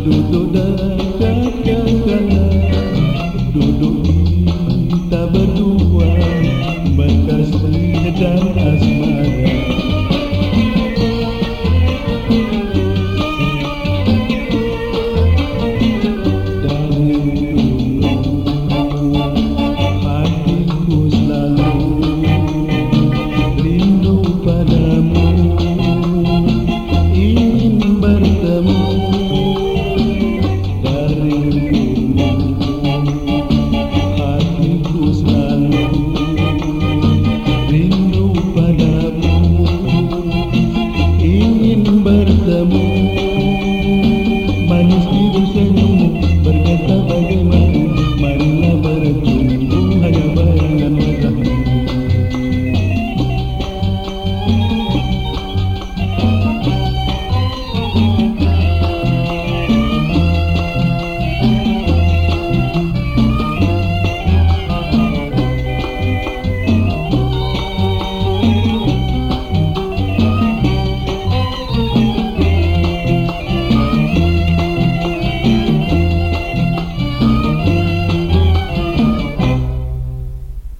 Duduk dekat yang kanan Duduk